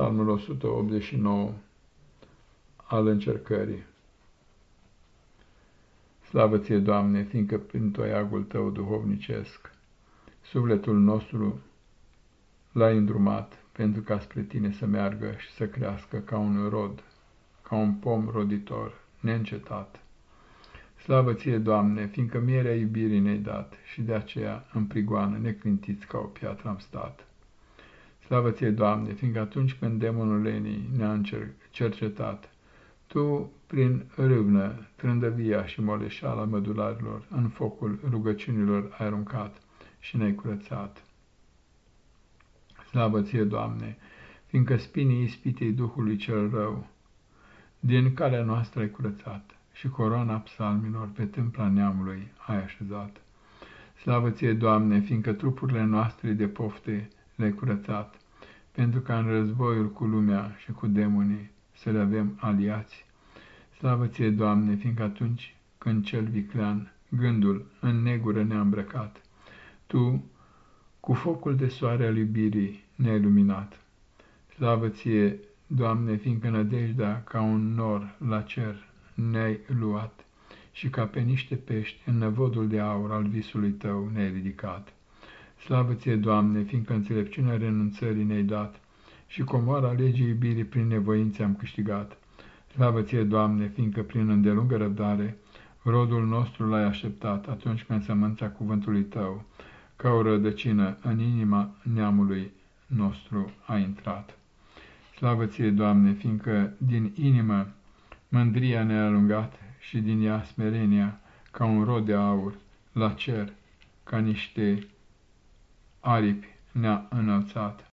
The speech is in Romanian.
Psalmul 189 al încercării. Slavă ție, Doamne, fiindcă prin toiagul Tău duhovnicesc, sufletul nostru l-ai îndrumat pentru ca spre Tine să meargă și să crească ca un rod, ca un pom roditor, neîncetat. Slavă ție, Doamne, fiindcă mierea iubirii ne-ai dat și de aceea în prigoană neclintiți ca o piatră am stat. Slavă ție, Doamne, fiindcă atunci când demonul lenii ne-a cercetat, Tu, prin râvnă, trândăvia și moleșala mădularilor, în focul rugăciunilor ai aruncat și ne-ai curățat. Slavă ție, Doamne, fiindcă spinii ispitei Duhului cel rău, din calea noastră ai curățat și coroana psalmilor pe tâmpla neamului ai așezat. Slavă ție, Doamne, fiindcă trupurile noastre de pofte le-ai curățat, pentru ca în războiul cu lumea și cu demonii să le avem aliați. Slavă ție, Doamne, fiindcă atunci când cel viclean gândul în negură ne-a îmbrăcat, Tu, cu focul de soare al iubirii, ne-ai luminat. Slavă ție, Doamne, fiindcă nădejdea ca un nor la cer ne-ai luat și ca pe niște pești în năvodul de aur al visului tău ne-ai ridicat. Slavă ție, Doamne, fiindcă înțelepciunea renunțării ne-ai dat și comoara legii iubirii prin nevoință am câștigat. Slavă ție, Doamne, fiindcă prin îndelungă răbdare rodul nostru l-ai așteptat atunci când sămânța cuvântului tău, ca o rădăcină în inima neamului nostru a intrat. Slavă ție, Doamne, fiindcă din inimă mândria ne-a alungat și din ea smerenia, ca un rod de aur, la cer, ca niște aripi ne-a înălțat.